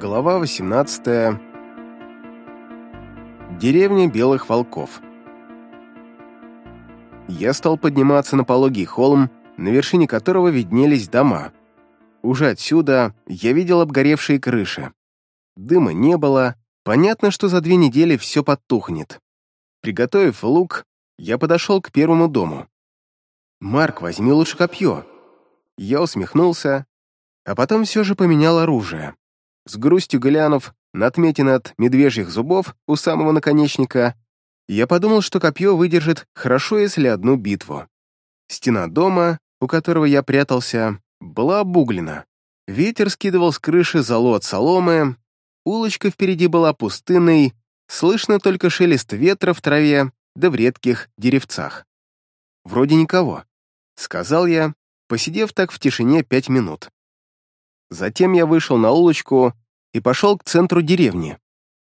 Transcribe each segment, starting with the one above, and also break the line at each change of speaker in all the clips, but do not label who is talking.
Глава 18. Деревня белых волков. Я стал подниматься на пологий холм, на вершине которого виднелись дома. Уже отсюда я видел обгоревшие крыши. Дыма не было, понятно, что за две недели все подтухнет. Приготовив лук, я подошел к первому дому. «Марк, возьми лучше копье». Я усмехнулся, а потом все же поменял оружие. С грустью глянув на отметины от медвежьих зубов у самого наконечника, я подумал, что копье выдержит хорошо, если одну битву. Стена дома, у которого я прятался, была обуглена. Ветер скидывал с крыши золо от соломы, улочка впереди была пустынной, слышно только шелест ветра в траве да в редких деревцах. «Вроде никого», — сказал я, посидев так в тишине пять минут. Затем я вышел на улочку и пошел к центру деревни.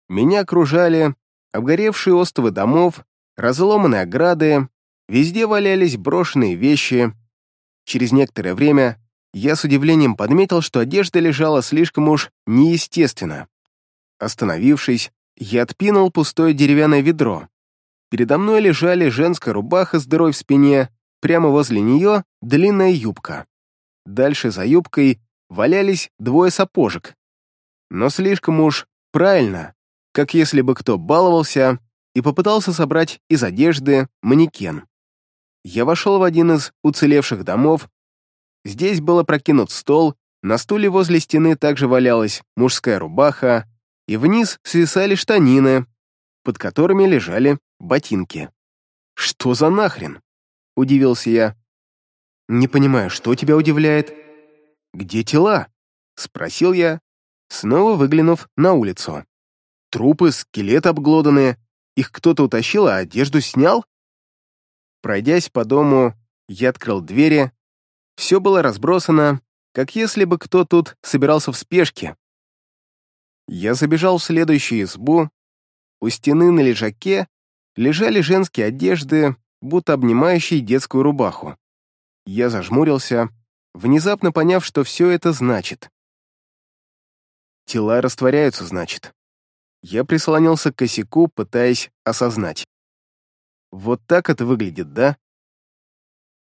Меня окружали обгоревшие остовы домов, разломанные ограды, везде валялись брошенные вещи. Через некоторое время я с удивлением подметил, что одежда лежала слишком уж неестественно. Остановившись, я отпинул пустое деревянное ведро. Передо мной лежали женская рубаха с дырой в спине, прямо возле нее длинная юбка. Дальше за юбкой валялись двое сапожек. Но слишком уж правильно, как если бы кто баловался и попытался собрать из одежды манекен. Я вошел в один из уцелевших домов. Здесь было прокинут стол, на стуле возле стены также валялась мужская рубаха, и вниз свисали штанины, под которыми лежали ботинки. «Что за нахрен?» — удивился я. «Не понимаю, что тебя удивляет?» «Где тела?» — спросил я, снова выглянув на улицу. «Трупы, скелет обглоданные. Их кто-то утащил, а одежду снял?» Пройдясь по дому, я открыл двери. Все было разбросано, как если бы кто тут собирался в спешке. Я забежал в следующую избу. У стены на лежаке лежали женские одежды, будто обнимающие детскую рубаху. Я зажмурился, внезапно поняв, что все это значит. Тела растворяются, значит. Я прислонился к косяку, пытаясь осознать. Вот так это выглядит, да?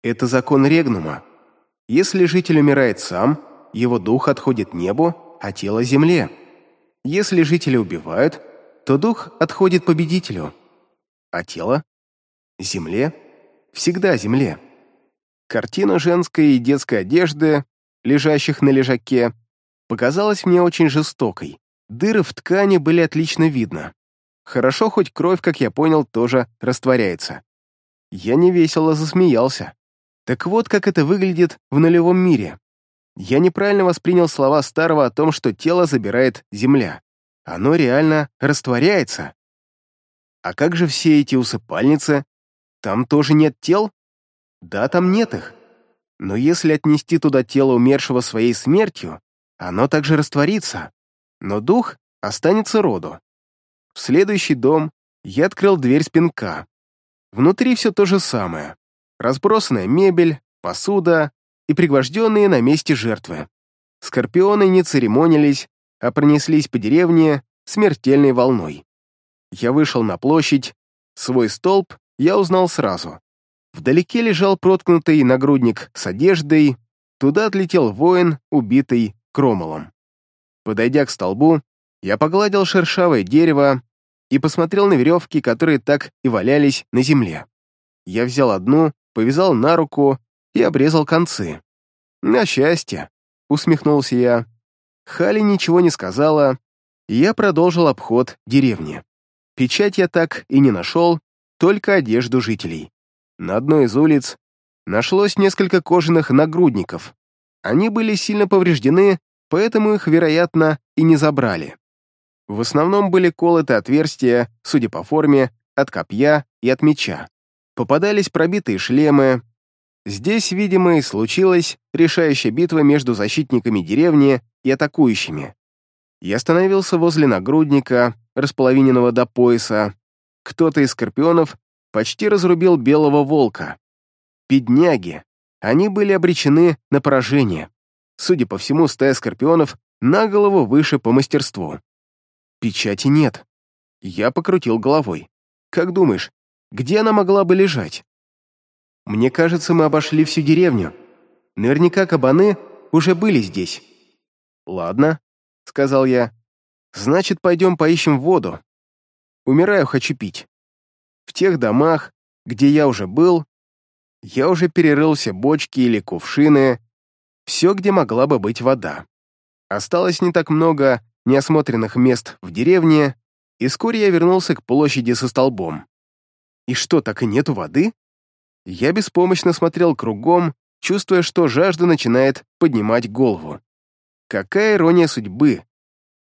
Это закон Регнума. Если житель умирает сам, его дух отходит небу, а тело — земле. Если жителя убивают, то дух отходит победителю, а тело — земле, всегда земле. Картина женской и детской одежды, лежащих на лежаке, показалась мне очень жестокой. Дыры в ткани были отлично видно. Хорошо, хоть кровь, как я понял, тоже растворяется. Я невесело засмеялся. Так вот, как это выглядит в нулевом мире. Я неправильно воспринял слова старого о том, что тело забирает земля. Оно реально растворяется. А как же все эти усыпальницы? Там тоже нет тел? Да, там нет их. Но если отнести туда тело умершего своей смертью, оно также растворится, но дух останется роду. В следующий дом я открыл дверь спинка. Внутри все то же самое. Разбросанная мебель, посуда и пригвожденные на месте жертвы. Скорпионы не церемонились, а пронеслись по деревне смертельной волной. Я вышел на площадь, свой столб я узнал сразу. Вдалеке лежал проткнутый нагрудник с одеждой, туда отлетел воин, убитый кромолом. Подойдя к столбу, я погладил шершавое дерево и посмотрел на веревки, которые так и валялись на земле. Я взял одну, повязал на руку и обрезал концы. «На счастье!» — усмехнулся я. Хали ничего не сказала, и я продолжил обход деревни. Печать я так и не нашел, только одежду жителей. На одной из улиц нашлось несколько кожаных нагрудников. Они были сильно повреждены, поэтому их, вероятно, и не забрали. В основном были колоты отверстия, судя по форме, от копья и от меча. Попадались пробитые шлемы. Здесь, видимо, и случилась решающая битва между защитниками деревни и атакующими. Я остановился возле нагрудника, располовиненного до пояса. Кто-то из скорпионов почти разрубил белого волка. Бедняги, они были обречены на поражение. Судя по всему, стая скорпионов на голову выше по мастерству. Печати нет. Я покрутил головой. Как думаешь, где она могла бы лежать? Мне кажется, мы обошли всю деревню. Наверняка кабаны уже были здесь. Ладно, сказал я. Значит, пойдем поищем воду. Умираю, хочу пить. В тех домах, где я уже был, я уже перерыл все бочки или кувшины, все, где могла бы быть вода. Осталось не так много неосмотренных мест в деревне, и вскоре я вернулся к площади со столбом. И что, так и нету воды? Я беспомощно смотрел кругом, чувствуя, что жажда начинает поднимать голову. Какая ирония судьбы!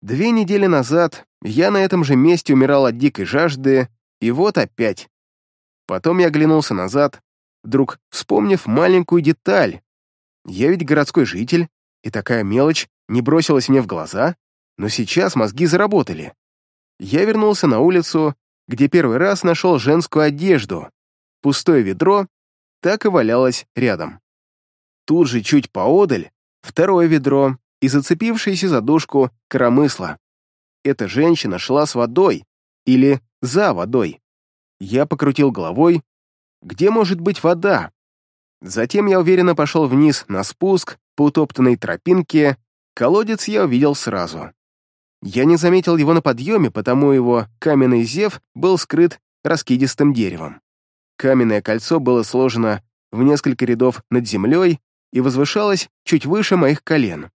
Две недели назад я на этом же месте умирал от дикой жажды, и вот опять. Потом я оглянулся назад, вдруг вспомнив маленькую деталь. Я ведь городской житель, и такая мелочь не бросилась мне в глаза, но сейчас мозги заработали. Я вернулся на улицу, где первый раз нашел женскую одежду. Пустое ведро так и валялось рядом. Тут же чуть поодаль второе ведро и зацепившееся за дужку коромысла. Эта женщина шла с водой или за водой. Я покрутил головой. Где может быть вода? Затем я уверенно пошел вниз на спуск по утоптанной тропинке. Колодец я увидел сразу. Я не заметил его на подъеме, потому его каменный зев был скрыт раскидистым деревом. Каменное кольцо было сложено в несколько рядов над землей и возвышалось чуть выше моих колен.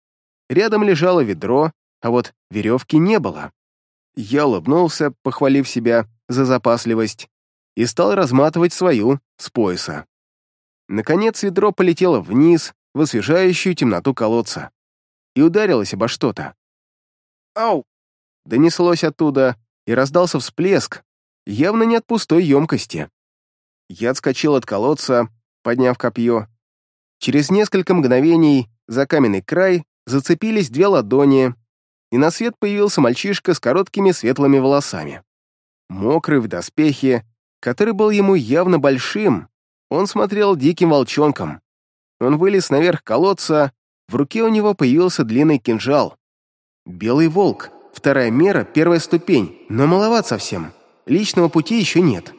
Рядом лежало ведро, а вот веревки не было. Я улыбнулся, похвалив себя за запасливость, и стал разматывать свою с пояса. Наконец ведро полетело вниз в освежающую темноту колодца и ударилось обо что-то. «Ау!» — донеслось оттуда, и раздался всплеск, явно не от пустой емкости. Я отскочил от колодца, подняв копье. Через несколько мгновений за каменный край зацепились две ладони, и на свет появился мальчишка с короткими светлыми волосами. Мокрый в доспехе, который был ему явно большим, он смотрел диким волчонком. Он вылез наверх колодца, в руке у него появился длинный кинжал. «Белый волк», вторая мера, первая ступень, но маловат совсем. Личного пути еще нет».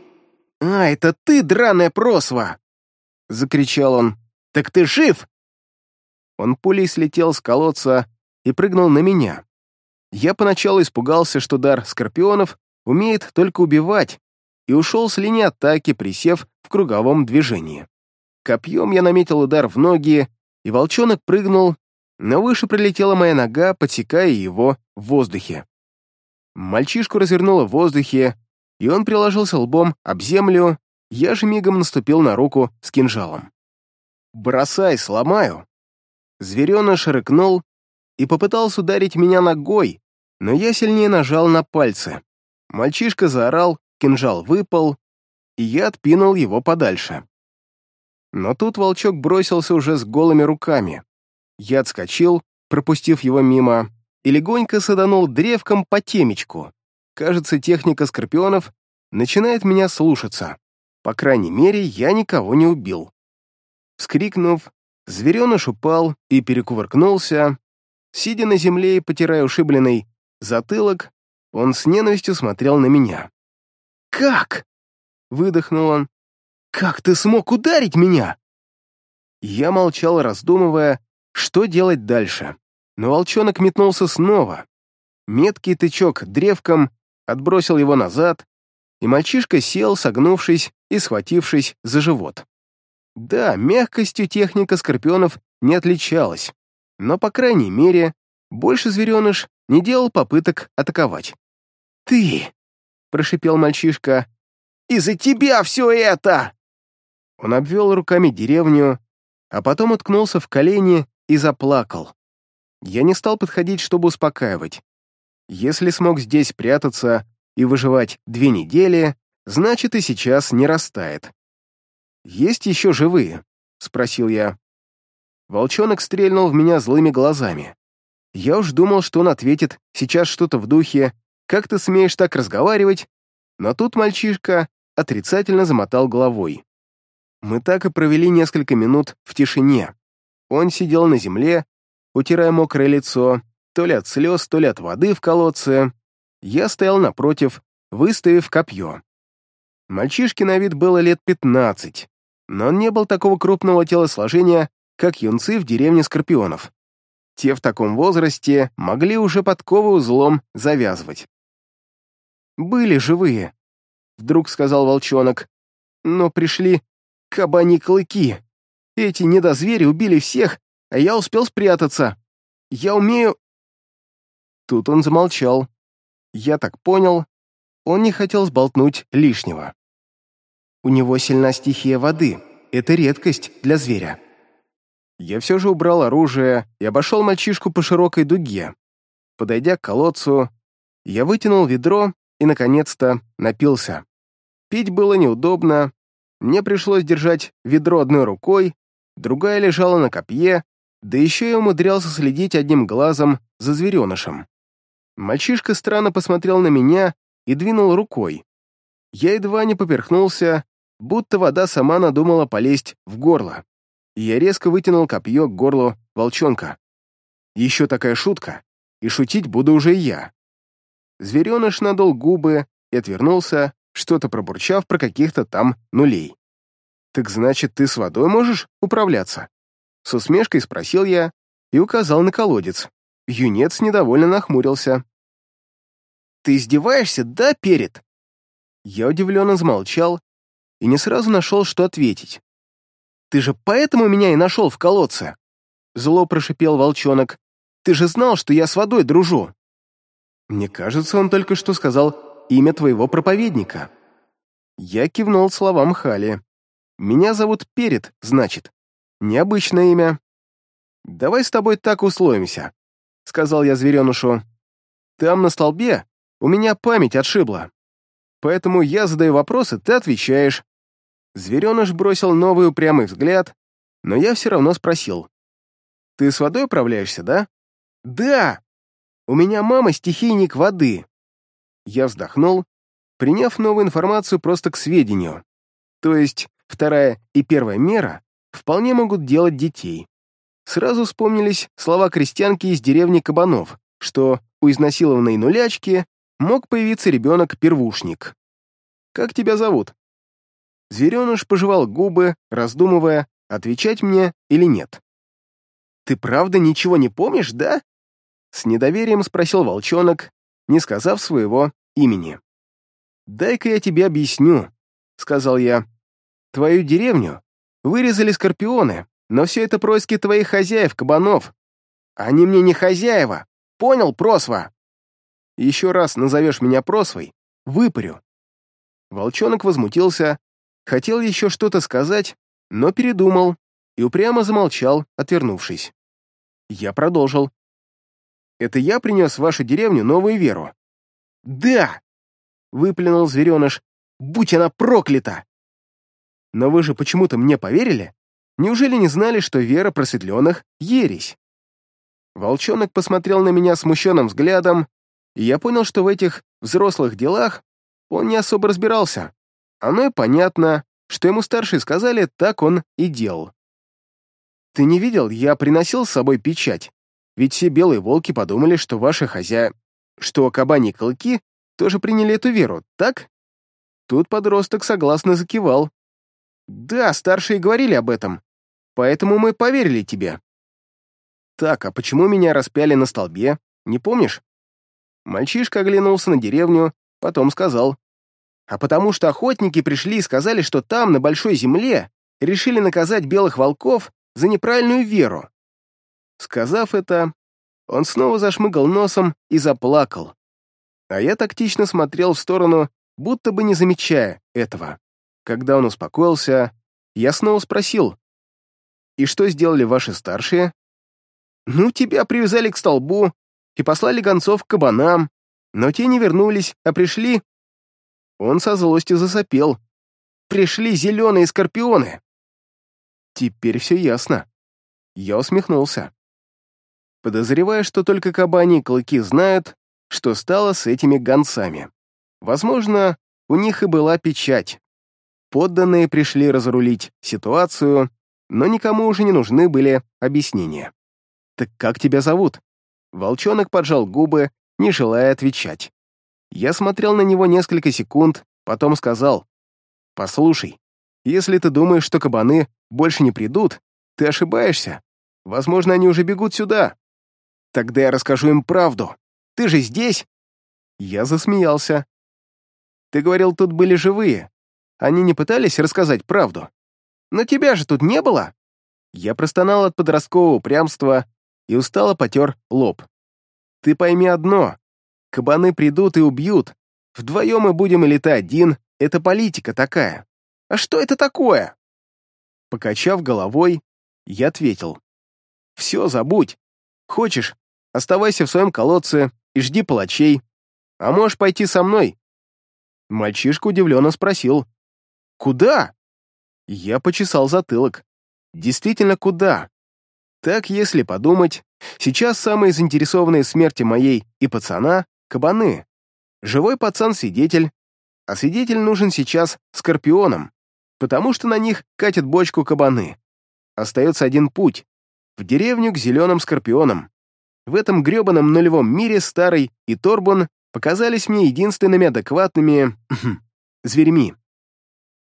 «А, это ты, драная просва!» — закричал он. «Так ты жив?» Он пулей слетел с колодца и прыгнул на меня. Я поначалу испугался, что дар скорпионов умеет только убивать, и ушел с линии атаки, присев в круговом движении. Копьем я наметил удар в ноги, и волчонок прыгнул, но выше прилетела моя нога, подсекая его в воздухе. Мальчишку развернуло в воздухе, и он приложился лбом об землю, я же мигом наступил на руку с кинжалом. «Бросай, сломаю!» Звереныш рыкнул и попытался ударить меня ногой, но я сильнее нажал на пальцы. Мальчишка заорал, кинжал выпал, и я отпинул его подальше. Но тут волчок бросился уже с голыми руками. Я отскочил, пропустив его мимо, и легонько саданул древком по темечку. Кажется, техника скорпионов начинает меня слушаться. По крайней мере, я никого не убил. Вскрикнув, звереныш упал и перекувыркнулся. Сидя на земле и потирая ушибленный затылок, он с ненавистью смотрел на меня. «Как?» — выдохнул он. «Как ты смог ударить меня?» Я молчал, раздумывая, что делать дальше. Но волчонок метнулся снова. Меткий тычок древком отбросил его назад, и мальчишка сел, согнувшись и схватившись за живот. Да, мягкостью техника скорпионов не отличалась, но, по крайней мере, больше звереныш не делал попыток атаковать. «Ты!» — прошипел мальчишка. «Из-за тебя все это!» Он обвел руками деревню, а потом уткнулся в колени и заплакал. Я не стал подходить, чтобы успокаивать. Если смог здесь прятаться и выживать две недели, значит и сейчас не растает. «Есть еще живые?» — спросил я. Волчонок стрельнул в меня злыми глазами. Я уж думал, что он ответит сейчас что-то в духе «Как ты смеешь так разговаривать?» Но тут мальчишка отрицательно замотал головой. Мы так и провели несколько минут в тишине. Он сидел на земле, утирая мокрое лицо, то ли от слез, то ли от воды в колодце. Я стоял напротив, выставив копье. Мальчишке на вид было лет пятнадцать, но он не был такого крупного телосложения, как юнцы в деревне Скорпионов. Те в таком возрасте могли уже подковы узлом завязывать. «Были живые», — вдруг сказал волчонок. «Но пришли кабани клыки. Эти недозвери убили всех, а я успел спрятаться. Я умею...» Тут он замолчал. Я так понял, он не хотел сболтнуть лишнего. У него сильна стихия воды. Это редкость для зверя. Я все же убрал оружие и обошел мальчишку по широкой дуге. Подойдя к колодцу, я вытянул ведро и, наконец-то, напился. Пить было неудобно, мне пришлось держать ведро одной рукой, другая лежала на копье, да еще я умудрялся следить одним глазом за зверенышем. Мальчишка странно посмотрел на меня и двинул рукой. Я едва не поперхнулся, будто вода сама надумала полезть в горло. Я резко вытянул копье к горлу волчонка. Еще такая шутка, и шутить буду уже я. Звереныш надул губы и отвернулся, что-то пробурчав про каких-то там нулей. «Так значит, ты с водой можешь управляться?» С усмешкой спросил я и указал на колодец. Юнец недовольно нахмурился. «Ты издеваешься, да, перед?» Я удивленно замолчал и не сразу нашел, что ответить. Ты же поэтому меня и нашел в колодце!» Зло прошипел волчонок. «Ты же знал, что я с водой дружу!» «Мне кажется, он только что сказал имя твоего проповедника». Я кивнул словам Хали. «Меня зовут Перед, значит. Необычное имя. Давай с тобой так условимся», — сказал я зверенышу. «Там на столбе у меня память отшибла. Поэтому я задаю вопросы, ты отвечаешь. Звереныш бросил новый упрямый взгляд, но я все равно спросил. «Ты с водой управляешься, да?» «Да! У меня мама стихийник воды!» Я вздохнул, приняв новую информацию просто к сведению. То есть вторая и первая мера вполне могут делать детей. Сразу вспомнились слова крестьянки из деревни Кабанов, что у изнасилованной нулячки мог появиться ребенок-первушник. «Как тебя зовут?» Звереныш пожевал губы, раздумывая, отвечать мне или нет. «Ты правда ничего не помнишь, да?» С недоверием спросил волчонок, не сказав своего имени. «Дай-ка я тебе объясню», — сказал я. «Твою деревню вырезали скорпионы, но все это происки твоих хозяев, кабанов. Они мне не хозяева, понял, Просва?» «Еще раз назовешь меня Просвой, выпарю». Волчонок возмутился, Хотел еще что-то сказать, но передумал и упрямо замолчал, отвернувшись. Я продолжил. «Это я принес в вашу деревню новую веру». «Да!» — выплюнул звереныш. «Будь она проклята!» «Но вы же почему-то мне поверили? Неужели не знали, что вера просветленных — ересь?» Волчонок посмотрел на меня смущенным взглядом, и я понял, что в этих взрослых делах он не особо разбирался. Оно и понятно, что ему старшие сказали, так он и делал. «Ты не видел, я приносил с собой печать, ведь все белые волки подумали, что ваши хозя... что кабани и тоже приняли эту веру, так?» Тут подросток согласно закивал. «Да, старшие говорили об этом, поэтому мы поверили тебе». «Так, а почему меня распяли на столбе, не помнишь?» Мальчишка оглянулся на деревню, потом сказал а потому что охотники пришли и сказали, что там, на Большой Земле, решили наказать белых волков за неправильную веру. Сказав это, он снова зашмыгал носом и заплакал. А я тактично смотрел в сторону, будто бы не замечая этого. Когда он успокоился, я снова спросил, «И что сделали ваши старшие?» «Ну, тебя привязали к столбу и послали гонцов к кабанам, но те не вернулись, а пришли он со злостью засопел. «Пришли зеленые скорпионы!» Теперь все ясно. Я усмехнулся. Подозревая, что только кабани и клыки знают, что стало с этими гонцами. Возможно, у них и была печать. Подданные пришли разрулить ситуацию, но никому уже не нужны были объяснения. «Так как тебя зовут?» Волчонок поджал губы, не желая отвечать. Я смотрел на него несколько секунд, потом сказал, «Послушай, если ты думаешь, что кабаны больше не придут, ты ошибаешься. Возможно, они уже бегут сюда. Тогда я расскажу им правду. Ты же здесь!» Я засмеялся. «Ты говорил, тут были живые. Они не пытались рассказать правду. Но тебя же тут не было!» Я простонал от подросткового упрямства и устало потер лоб. «Ты пойми одно, Кабаны придут и убьют. Вдвоем мы будем или ты один. Это политика такая. А что это такое?» Покачав головой, я ответил. «Все, забудь. Хочешь, оставайся в своем колодце и жди палачей. А можешь пойти со мной?» Мальчишка удивленно спросил. «Куда?» Я почесал затылок. «Действительно, куда?» Так, если подумать, сейчас самые заинтересованные смерти моей и пацана кабаны. Живой пацан-свидетель. А свидетель нужен сейчас скорпионом, потому что на них катят бочку кабаны. Остается один путь. В деревню к зеленым скорпионам. В этом гребаном нулевом мире Старый и Торбон показались мне единственными адекватными... Хм, зверьми.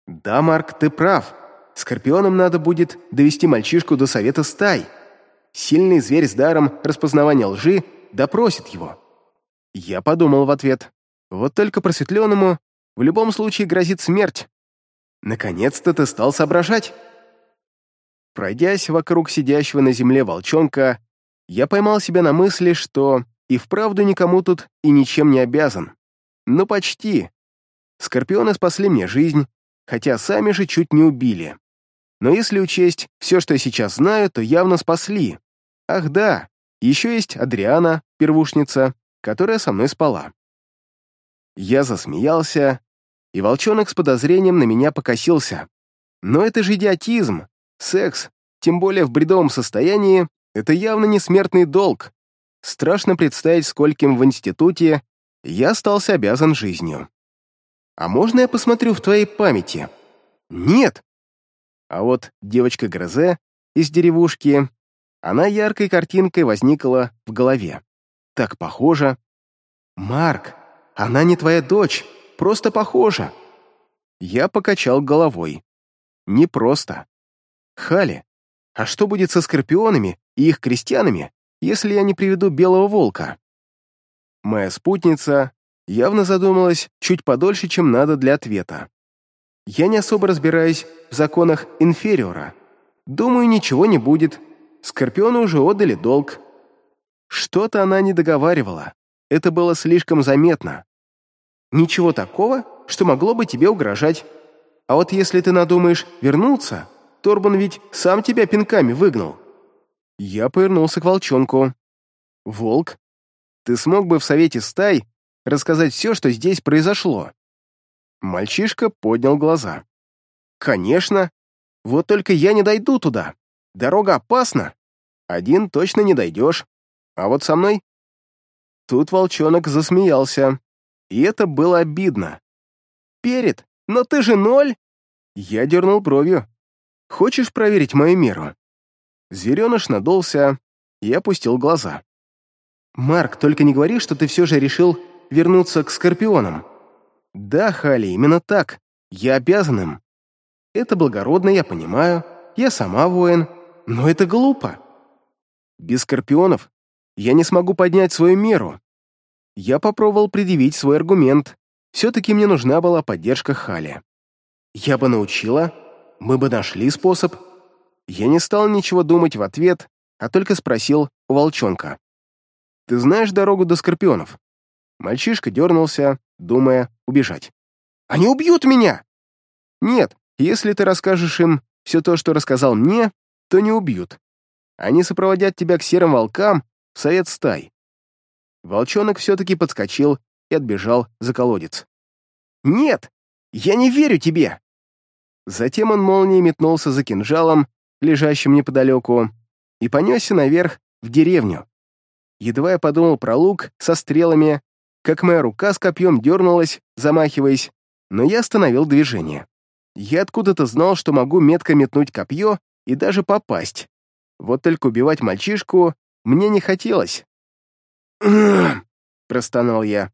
Да, Марк, ты прав. Скорпионам надо будет довести мальчишку до совета стай. Сильный зверь с даром распознавания лжи допросит его. Я подумал в ответ. Вот только просветленному в любом случае грозит смерть. Наконец-то ты стал соображать. Пройдясь вокруг сидящего на земле волчонка, я поймал себя на мысли, что и вправду никому тут и ничем не обязан. Но почти. Скорпионы спасли мне жизнь, хотя сами же чуть не убили. Но если учесть все, что я сейчас знаю, то явно спасли. Ах да, еще есть Адриана, первушница, которая со мной спала. Я засмеялся, и волчонок с подозрением на меня покосился. Но это же идиотизм. Секс, тем более в бредовом состоянии, это явно не смертный долг. Страшно представить, скольким в институте я остался обязан жизнью. А можно я посмотрю в твоей памяти? Нет. А вот девочка Грозе из деревушки, она яркой картинкой возникла в голове. Так похоже, «Марк, она не твоя дочь, просто похожа». Я покачал головой. «Не просто. Хали, а что будет со скорпионами и их крестьянами, если я не приведу белого волка?» Моя спутница явно задумалась чуть подольше, чем надо для ответа. «Я не особо разбираюсь в законах инфериора. Думаю, ничего не будет. Скорпионы уже отдали долг». Что-то она не договаривала это было слишком заметно. Ничего такого, что могло бы тебе угрожать. А вот если ты надумаешь вернуться, Торбан ведь сам тебя пинками выгнал. Я повернулся к волчонку. Волк, ты смог бы в совете стай рассказать все, что здесь произошло? Мальчишка поднял глаза. Конечно. Вот только я не дойду туда. Дорога опасна. Один точно не дойдешь. А вот со мной Тут волчонок засмеялся. И это было обидно. «Перед, но ты же ноль!» Я дернул бровью. «Хочешь проверить мою меру?» Зереныш надулся и опустил глаза. «Марк, только не говори, что ты все же решил вернуться к Скорпионам». «Да, Хали, именно так. Я обязан им. Это благородно, я понимаю. Я сама воин. Но это глупо. Без Скорпионов я не смогу поднять свою меру. Я попробовал предъявить свой аргумент. Все-таки мне нужна была поддержка Хали. Я бы научила, мы бы нашли способ. Я не стал ничего думать в ответ, а только спросил у волчонка. «Ты знаешь дорогу до скорпионов?» Мальчишка дернулся, думая убежать. «Они убьют меня!» «Нет, если ты расскажешь им все то, что рассказал мне, то не убьют. Они сопроводят тебя к серым волкам совет стай. Волчонок все-таки подскочил и отбежал за колодец. «Нет! Я не верю тебе!» Затем он молнией метнулся за кинжалом, лежащим неподалеку, и понесся наверх в деревню. Едва я подумал про лук со стрелами, как моя рука с копьем дернулась, замахиваясь, но я остановил движение. Я откуда-то знал, что могу метко метнуть копье и даже попасть. Вот только убивать мальчишку мне не хотелось. простонал я.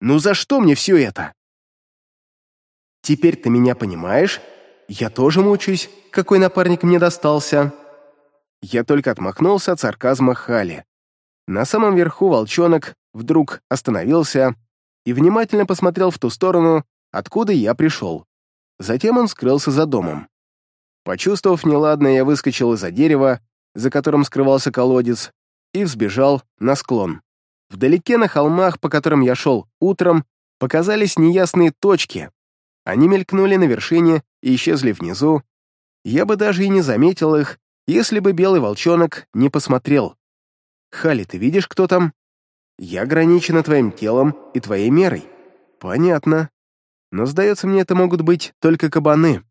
«Ну за что мне все это?» «Теперь ты меня понимаешь? Я тоже мучаюсь, какой напарник мне достался». Я только отмахнулся от сарказма Хали. На самом верху волчонок вдруг остановился и внимательно посмотрел в ту сторону, откуда я пришел. Затем он скрылся за домом. Почувствовав неладное, я выскочил из-за дерева за которым скрывался колодец, и взбежал на склон. Вдалеке на холмах, по которым я шел утром, показались неясные точки. Они мелькнули на вершине и исчезли внизу. Я бы даже и не заметил их, если бы белый волчонок не посмотрел. «Хали, ты видишь, кто там?» «Я ограничена твоим телом и твоей мерой». «Понятно. Но, сдается мне, это могут быть только кабаны».